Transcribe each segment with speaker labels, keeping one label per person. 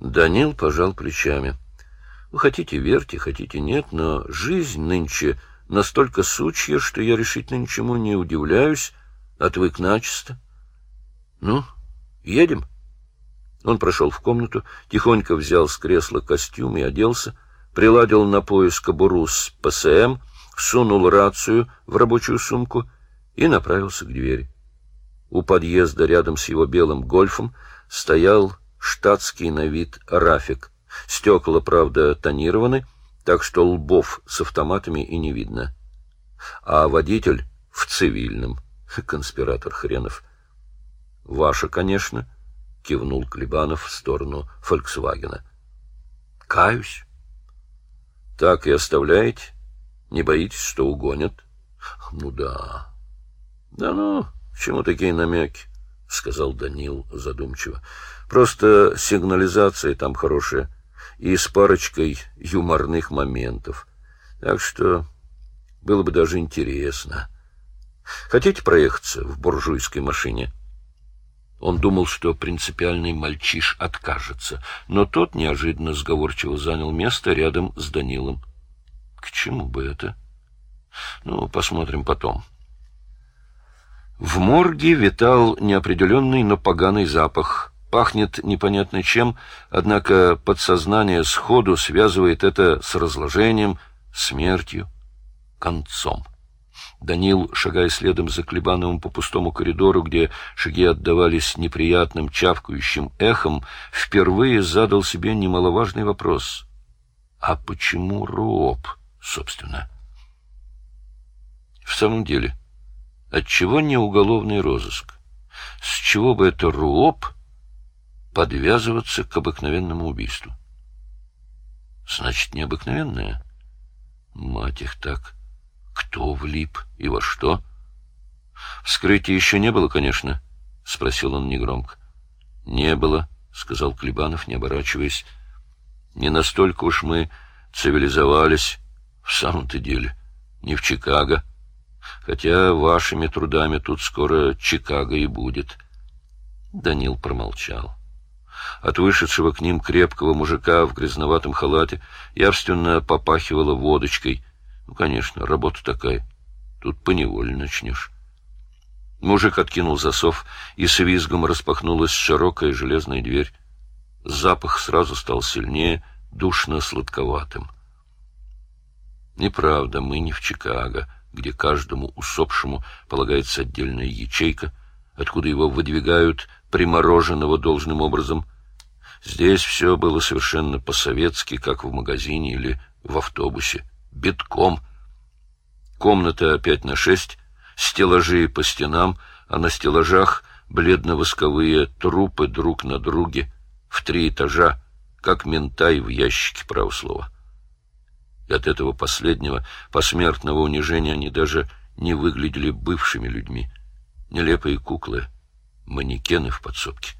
Speaker 1: Данил пожал плечами. Вы хотите верьте, хотите нет, но жизнь нынче настолько сучья, что я решительно ничему не удивляюсь, отвык начисто. Ну, едем? Он прошел в комнату, тихонько взял с кресла костюм и оделся, приладил на пояс кобуру с ПСМ, сунул рацию в рабочую сумку и направился к двери. У подъезда рядом с его белым гольфом стоял штатский на вид рафик. Стекла, правда, тонированы, так что лбов с автоматами и не видно. А водитель в цивильном, конспиратор хренов. Ваша, конечно, — кивнул Клебанов в сторону «Фольксвагена». «Каюсь». «Так и оставляете? Не боитесь, что угонят?» «Ну да». «Да ну, чему такие намеки?» — сказал Данил задумчиво. «Просто сигнализация там хорошая и с парочкой юморных моментов. Так что было бы даже интересно. Хотите проехаться в буржуйской машине?» Он думал, что принципиальный мальчиш откажется, но тот неожиданно сговорчиво занял место рядом с Данилом. К чему бы это? Ну, посмотрим потом. В морге витал неопределенный, но поганый запах. Пахнет непонятно чем, однако подсознание сходу связывает это с разложением, смертью, концом. Данил, шагая следом за Клебановым по пустому коридору, где шаги отдавались неприятным чавкающим эхом, впервые задал себе немаловажный вопрос. А почему Роб, собственно? В самом деле, отчего не уголовный розыск? С чего бы это Руоп подвязываться к обыкновенному убийству? Значит, необыкновенное? Мать их так... Кто влип и во что? Вскрытия еще не было, конечно, — спросил он негромко. — Не было, — сказал Клебанов, не оборачиваясь. — Не настолько уж мы цивилизовались, в самом-то деле, не в Чикаго. Хотя вашими трудами тут скоро Чикаго и будет. Данил промолчал. От вышедшего к ним крепкого мужика в грязноватом халате явственно попахивало водочкой, ну, конечно, работа такая. Тут поневоле начнешь. Мужик откинул засов, и с визгом распахнулась широкая железная дверь. Запах сразу стал сильнее, душно-сладковатым. Неправда, мы не в Чикаго, где каждому усопшему полагается отдельная ячейка, откуда его выдвигают примороженного должным образом. Здесь все было совершенно по-советски, как в магазине или в автобусе битком. Комната пять на шесть, стеллажи по стенам, а на стеллажах бледно-восковые трупы друг на друге в три этажа, как ментай в ящике, право слова. И от этого последнего посмертного унижения они даже не выглядели бывшими людьми. Нелепые куклы, манекены в подсобке.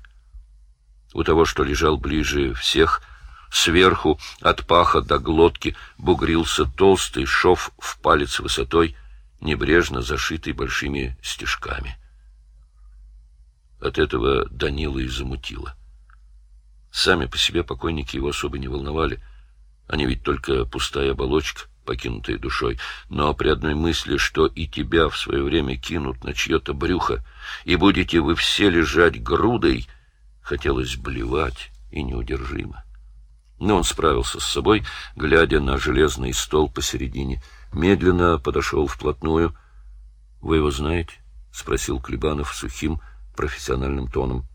Speaker 1: У того, что лежал ближе всех, Сверху, от паха до глотки, бугрился толстый шов в палец высотой, небрежно зашитый большими стежками. От этого Данила и замутило. Сами по себе покойники его особо не волновали. Они ведь только пустая оболочка, покинутая душой. Но при одной мысли, что и тебя в свое время кинут на чье-то брюхо, и будете вы все лежать грудой, хотелось блевать и неудержимо. Но он справился с собой, глядя на железный стол посередине. Медленно подошел вплотную. — Вы его знаете? — спросил Клебанов сухим, профессиональным тоном.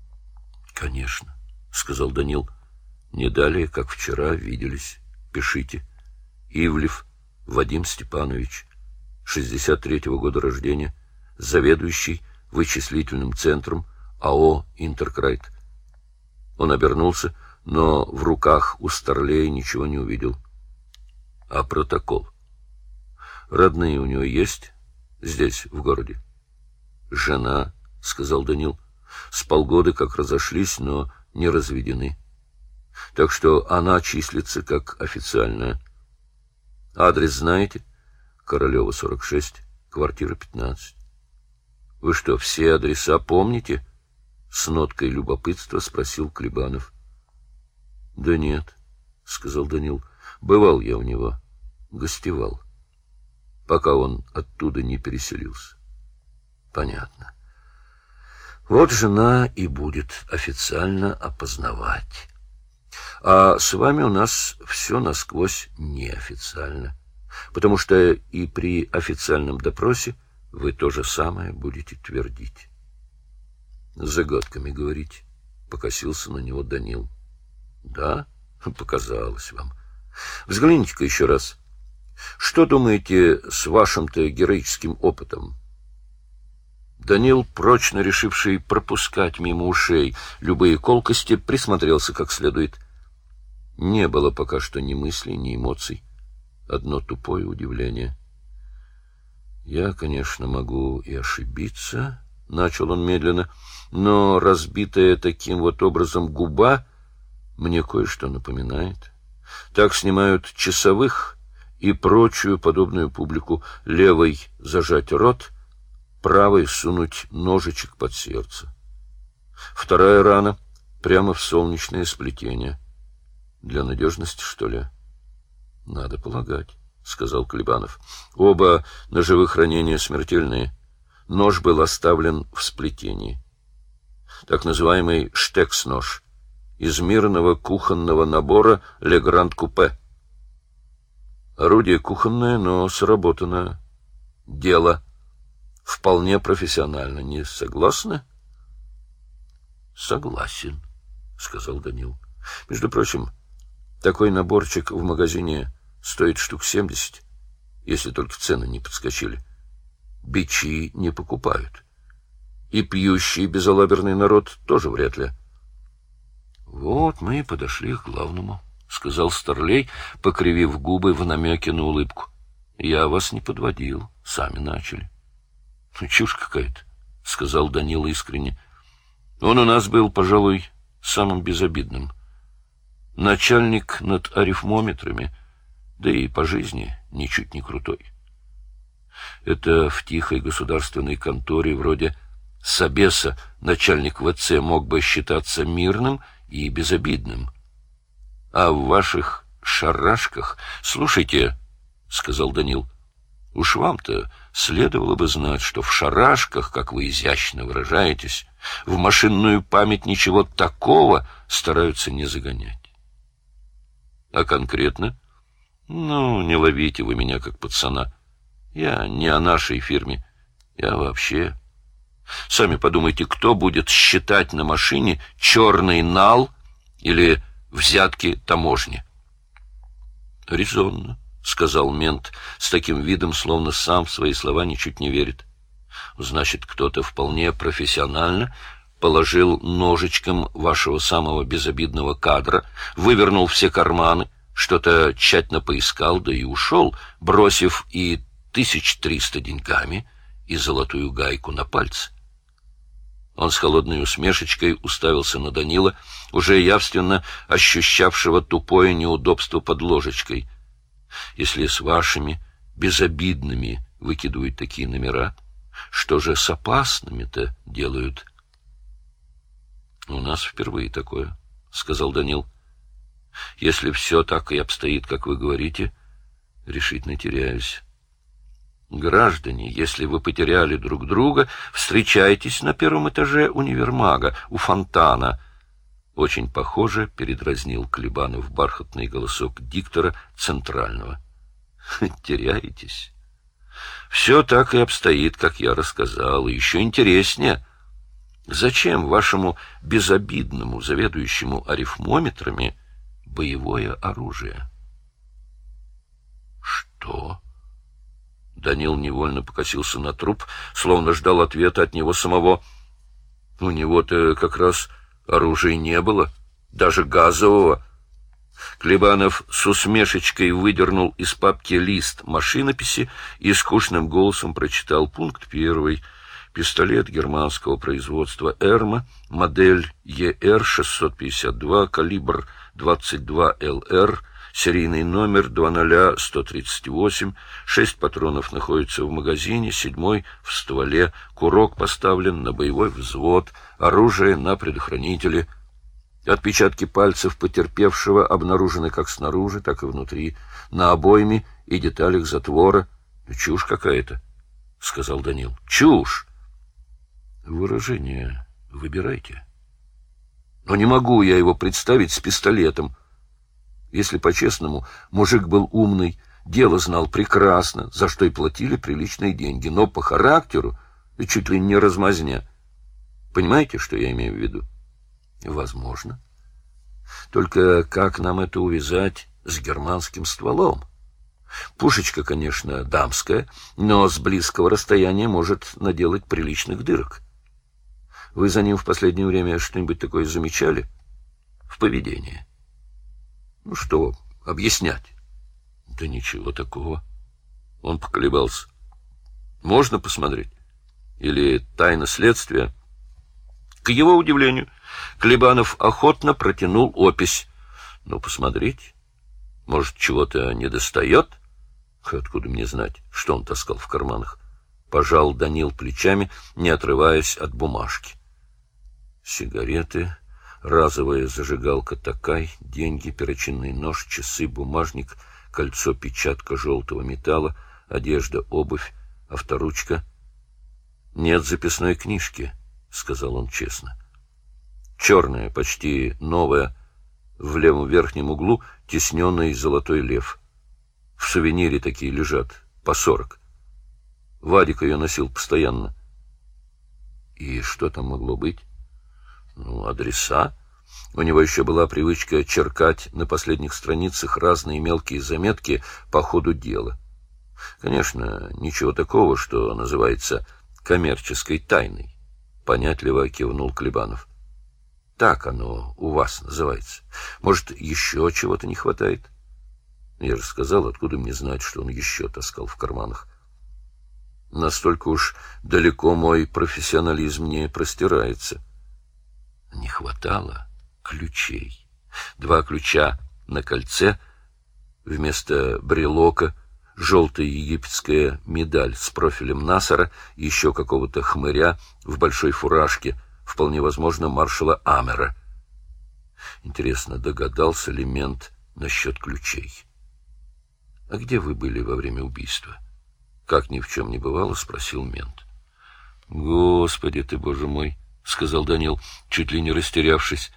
Speaker 1: — Конечно, — сказал Данил. — Не далее, как вчера, виделись. Пишите. Ивлев Вадим Степанович, 63-го года рождения, заведующий вычислительным центром АО «Интеркрайт». Он обернулся — но в руках у Старлея ничего не увидел. А протокол? Родные у него есть? Здесь, в городе? Жена, — сказал Данил. С полгода как разошлись, но не разведены. Так что она числится как официальная. Адрес знаете? Королева, 46, квартира 15. Вы что, все адреса помните? С ноткой любопытства спросил Клебанов. — Да нет, — сказал Данил. — Бывал я у него, гостевал, пока он оттуда не переселился. — Понятно. Вот жена и будет официально опознавать. А с вами у нас все насквозь неофициально, потому что и при официальном допросе вы то же самое будете твердить. Загадками говорить, покосился на него Данил. Да, показалось вам. Взгляните-ка еще раз. Что думаете с вашим-то героическим опытом? Данил, прочно решивший пропускать мимо ушей любые колкости, присмотрелся как следует. Не было пока что ни мыслей, ни эмоций. Одно тупое удивление. Я, конечно, могу и ошибиться, — начал он медленно, — но разбитая таким вот образом губа мне кое-что напоминает. Так снимают часовых и прочую подобную публику. Левой зажать рот, правой сунуть ножичек под сердце. Вторая рана прямо в солнечное сплетение. Для надежности, что ли? Надо полагать, — сказал Клебанов. Оба ножевых ранения смертельные. Нож был оставлен в сплетении. Так называемый штекс-нож — из мирного кухонного набора «Легранд Купе». Орудие кухонное, но сработанное. Дело. Вполне профессионально. Не согласны? Согласен, сказал Данил. Между прочим, такой наборчик в магазине стоит штук семьдесят, если только цены не подскочили. Бичи не покупают. И пьющий безалаберный народ тоже вряд ли. Вот мы и подошли к главному, — сказал Старлей, покривив губы в намеке на улыбку. — Я вас не подводил, сами начали. — Ну, чушь какая-то, — сказал Данила искренне. Он у нас был, пожалуй, самым безобидным. Начальник над арифмометрами, да и по жизни ничуть не крутой. Это в тихой государственной конторе вроде Собеса начальник ВЦ мог бы считаться мирным — и безобидным. А в ваших шарашках... Слушайте, — сказал Данил, — уж вам-то следовало бы знать, что в шарашках, как вы изящно выражаетесь, в машинную память ничего такого стараются не загонять. А конкретно? Ну, не ловите вы меня как пацана. Я не о нашей фирме. Я вообще Сами подумайте, кто будет считать на машине черный нал или взятки таможни? — Резонно, — сказал мент с таким видом, словно сам в свои слова ничуть не верит. — Значит, кто-то вполне профессионально положил ножичком вашего самого безобидного кадра, вывернул все карманы, что-то тщательно поискал, да и ушел, бросив и тысяч триста деньгами и золотую гайку на пальце. Он с холодной усмешечкой уставился на Данила, уже явственно ощущавшего тупое неудобство под ложечкой. Если с вашими безобидными выкидывают такие номера, что же с опасными-то делают? — У нас впервые такое, — сказал Данил. — Если все так и обстоит, как вы говорите, решительно теряюсь. Граждане, если вы потеряли друг друга, встречайтесь на первом этаже универмага, у фонтана. Очень похоже, передразнил Клебанов бархатный голосок диктора Центрального. Теряетесь? Все так и обстоит, как я рассказал, и еще интереснее. Зачем вашему безобидному, заведующему арифмометрами, боевое оружие? Что? Данил невольно покосился на труп, словно ждал ответа от него самого. У него-то как раз оружия не было, даже газового. Клебанов с усмешечкой выдернул из папки лист машинописи и скучным голосом прочитал пункт первый. Пистолет германского производства «Эрма», модель ЕР-652, калибр 22 ЛР, серийный номер 20138, шесть патронов находятся в магазине, седьмой в стволе, курок поставлен на боевой взвод, оружие на предохранителе. Отпечатки пальцев потерпевшего обнаружены как снаружи, так и внутри, на обойме и деталях затвора. Чушь какая-то, — сказал Данил. Чушь! Выражение выбирайте. Но не могу я его представить с пистолетом. Если по-честному, мужик был умный, дело знал прекрасно, за что и платили приличные деньги, но по характеру чуть ли не размазня. Понимаете, что я имею в виду? Возможно. Только как нам это увязать с германским стволом? Пушечка, конечно, дамская, но с близкого расстояния может наделать приличных дырок. Вы за ним в последнее время что-нибудь такое замечали? В поведении. Ну что объяснять? Да ничего такого. Он поколебался. Можно посмотреть? Или тайна следствия? К его удивлению, Клебанов охотно протянул опись. Ну, посмотрите. Может, чего-то не достает? Откуда мне знать, что он таскал в карманах? Пожал Данил плечами, не отрываясь от бумажки. Сигареты, разовая зажигалка такай, деньги, перочинный нож, часы, бумажник, кольцо, печатка желтого металла, одежда, обувь, авторучка. Нет записной книжки, сказал он честно. Черная, почти новая, в левом верхнем углу тесненный золотой лев. В сувенире такие лежат, по сорок. Вадик ее носил постоянно. И что там могло быть? Ну, адреса. У него еще была привычка черкать на последних страницах разные мелкие заметки по ходу дела. Конечно, ничего такого, что называется коммерческой тайной. Понятливо кивнул Клебанов. Так оно у вас называется. Может, еще чего-то не хватает? Я же сказал, откуда мне знать, что он еще таскал в карманах. Настолько уж далеко мой профессионализм не простирается. Не хватало ключей. Два ключа на кольце, вместо брелока желтая египетская медаль с профилем Насара, еще какого-то хмыря в большой фуражке, вполне возможно, маршала Амера. Интересно, догадался ли мент насчет ключей? — А где вы были во время убийства? — как ни в чем не бывало, спросил мент. — Господи ты, боже мой! — сказал Данил, чуть ли не растерявшись.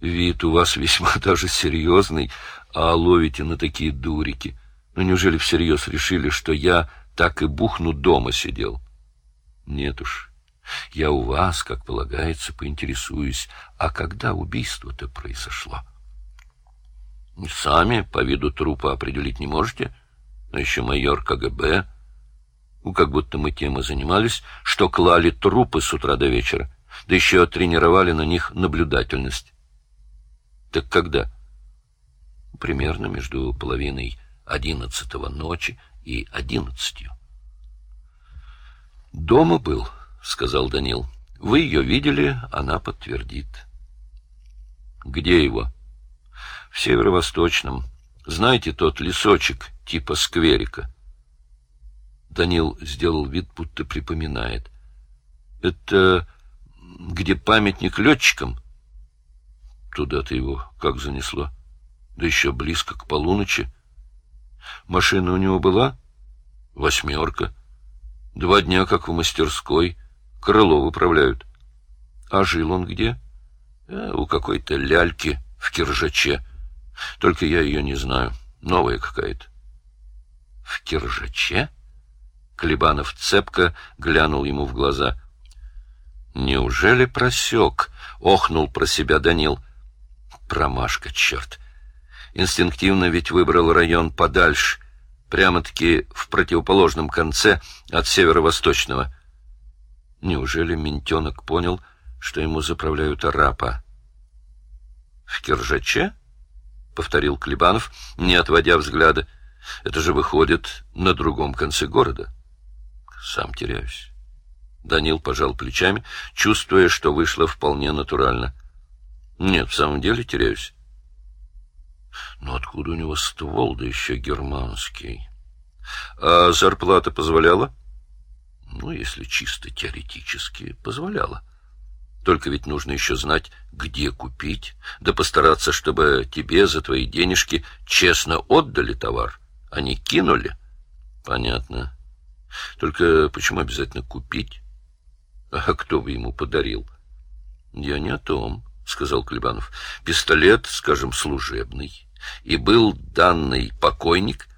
Speaker 1: Вид у вас весьма даже серьезный, а ловите на такие дурики. Ну, неужели всерьез решили, что я так и бухну дома сидел? Нет уж. Я у вас, как полагается, поинтересуюсь, а когда убийство-то произошло? Сами по виду трупа определить не можете, но еще майор КГБ как будто мы тем и занимались, что клали трупы с утра до вечера, да еще тренировали на них наблюдательность. Так когда? Примерно между половиной одиннадцатого ночи и одиннадцатью. «Дома был», — сказал Данил. «Вы ее видели, она подтвердит». «Где его?» «В северо-восточном. Знаете тот лесочек типа скверика?» Данил сделал вид, будто припоминает. Это где памятник летчикам? Туда-то его как занесло. Да еще близко к полуночи. Машина у него была? Восьмерка. Два дня как в мастерской. Крыло выправляют. А жил он где? А, у какой-то ляльки в Киржаче. Только я ее не знаю. Новая какая-то. В Киржаче? — Клебанов цепко глянул ему в глаза. «Неужели просек?» — охнул про себя Данил. «Промашка, черт! Инстинктивно ведь выбрал район подальше, прямо-таки в противоположном конце от северо-восточного. Неужели ментенок понял, что ему заправляют арапа?» «В Киржаче?» — повторил Клебанов, не отводя взгляда. «Это же выходит на другом конце города». Сам теряюсь. Данил пожал плечами, чувствуя, что вышло вполне натурально. Нет, в самом деле теряюсь. Но откуда у него ствол, да еще германский? А зарплата позволяла? Ну, если чисто теоретически, позволяла. Только ведь нужно еще знать, где купить, да постараться, чтобы тебе за твои денежки честно отдали товар, а не кинули. Понятно. Только почему обязательно купить? А кто бы ему подарил? Я не о том, сказал Клебанов. Пистолет, скажем, служебный. И был данный покойник,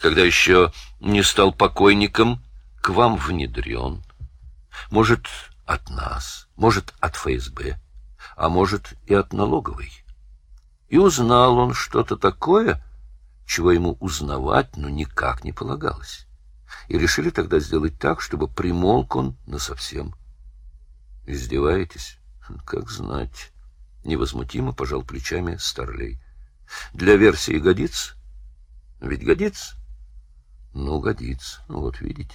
Speaker 1: когда еще не стал покойником, к вам внедрен. Может, от нас, может, от ФСБ, а может, и от налоговой. И узнал он что-то такое, чего ему узнавать, ну, никак не полагалось. И решили тогда сделать так, чтобы примолк он насовсем. Издеваетесь? Как знать. Невозмутимо пожал плечами Старлей. Для версии годится? Ведь годится? Ну, годится. Ну, вот видите.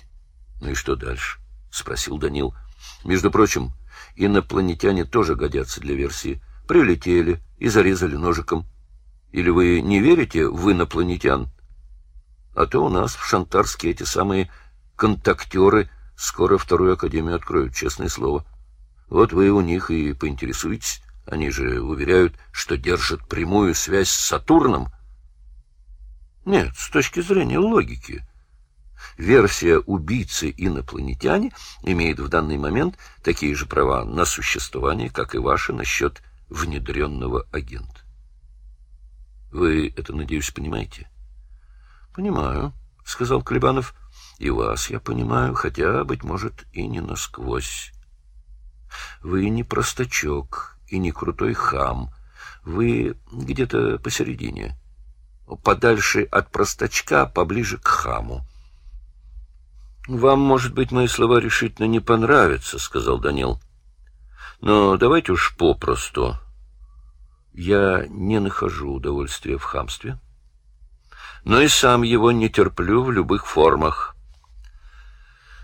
Speaker 1: Ну и что дальше? Спросил Данил. Между прочим, инопланетяне тоже годятся для версии. Прилетели и зарезали ножиком. Или вы не верите в инопланетян? А то у нас в Шантарске эти самые контактеры скоро вторую академию откроют, честное слово. Вот вы у них и поинтересуйтесь. Они же уверяют, что держат прямую связь с Сатурном. Нет, с точки зрения логики — Версия убийцы-инопланетяне имеет в данный момент такие же права на существование, как и ваши насчет внедренного агента. Вы это, надеюсь, понимаете? — Понимаю, — сказал Клебанов. — И вас я понимаю, хотя, быть может, и не насквозь. Вы не простачок и не крутой хам. Вы где-то посередине. Подальше от простачка, поближе к хаму. Вам, может быть, мои слова решительно не понравятся, сказал Данил. Но давайте уж попросту. Я не нахожу удовольствия в хамстве, но и сам его не терплю в любых формах.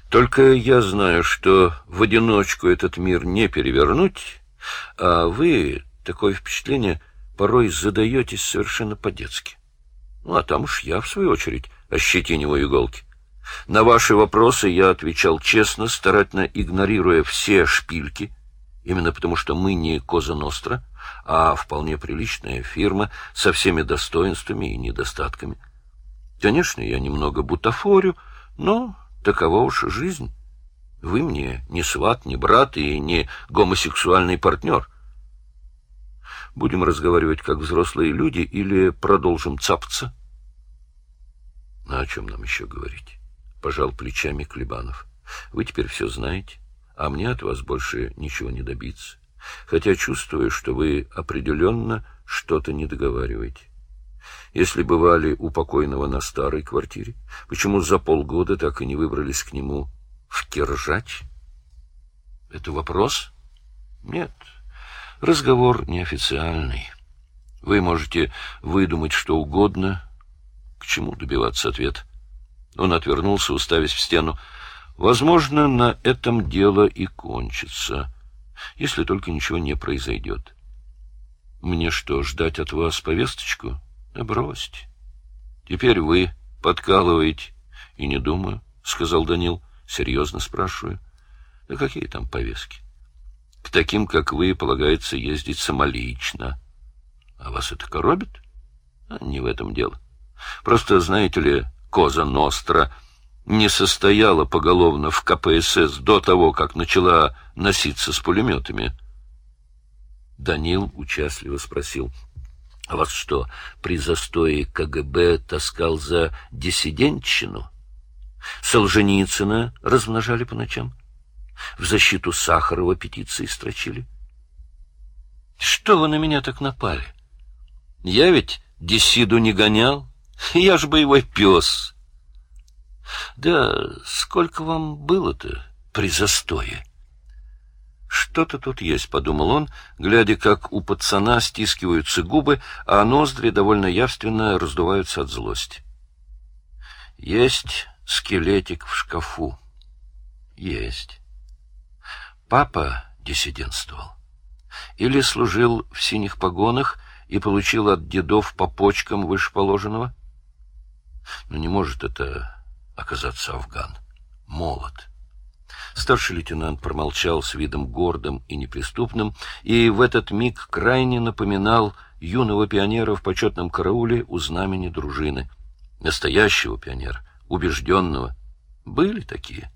Speaker 1: Только я знаю, что в одиночку этот мир не перевернуть, а вы, такое впечатление, порой задаетесь совершенно по-детски. Ну, а там уж я, в свою очередь, ощетиниваю иголки. На ваши вопросы я отвечал честно, старательно игнорируя все шпильки, именно потому что мы не Коза Ностра, а вполне приличная фирма со всеми достоинствами и недостатками. Конечно, я немного бутафорю, но такова уж жизнь. Вы мне не сват, не брат и не гомосексуальный партнер. Будем разговаривать как взрослые люди или продолжим цапаться? А о чем нам еще говорить? — пожал плечами Клебанов. — Вы теперь все знаете, а мне от вас больше ничего не добиться. Хотя чувствую, что вы определенно что-то не договариваете. Если бывали у покойного на старой квартире, почему за полгода так и не выбрались к нему в Киржач? Это вопрос? Нет. Разговор неофициальный. Вы можете выдумать что угодно. К чему добиваться ответа? Он отвернулся, уставясь в стену. Возможно, на этом дело и кончится, если только ничего не произойдет. Мне что, ждать от вас повесточку? Да бросьте. Теперь вы подкалываете. И не думаю, — сказал Данил. Серьезно спрашиваю. Да какие там повестки? К таким, как вы, полагается ездить самолично. А вас это коробит? А не в этом дело. Просто, знаете ли, Коза Ностра не состояла поголовно в КПСС до того, как начала носиться с пулеметами. Данил участливо спросил, — вас что, при застое КГБ таскал за диссидентщину? Солженицына размножали по ночам? В защиту Сахарова петиции строчили? Что вы на меня так напали? Я ведь диссиду не гонял, я ж боевой пес. Да сколько вам было-то при застое? Что-то тут есть, подумал он, глядя, как у пацана стискиваются губы, а ноздри довольно явственно раздуваются от злости. Есть скелетик в шкафу. Есть. Папа диссидентствовал. Или служил в синих погонах и получил от дедов по почкам выше положенного? Но не может это оказаться Афган. Молод. Старший лейтенант промолчал с видом гордым и неприступным, и в этот миг крайне напоминал юного пионера в почетном карауле у знамени дружины. Настоящего пионера, убежденного. Были такие.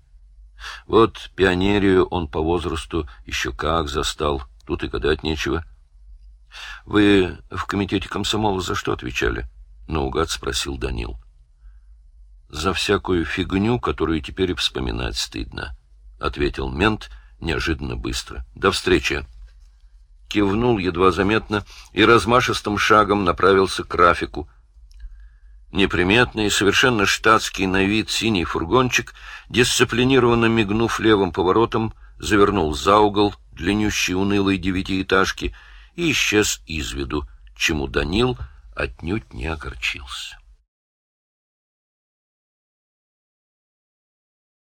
Speaker 1: Вот пионерию он по возрасту еще как застал, тут и гадать нечего. — Вы в комитете комсомола за что отвечали? — наугад спросил Данил. — За всякую фигню, которую теперь вспоминать стыдно, — ответил мент неожиданно быстро. — До встречи! Кивнул едва заметно и размашистым шагом направился к Рафику, Неприметный, совершенно штатский на вид синий фургончик, дисциплинированно мигнув левым поворотом, завернул за угол длиннющей унылой девятиэтажки и исчез из виду, чему Данил отнюдь не огорчился.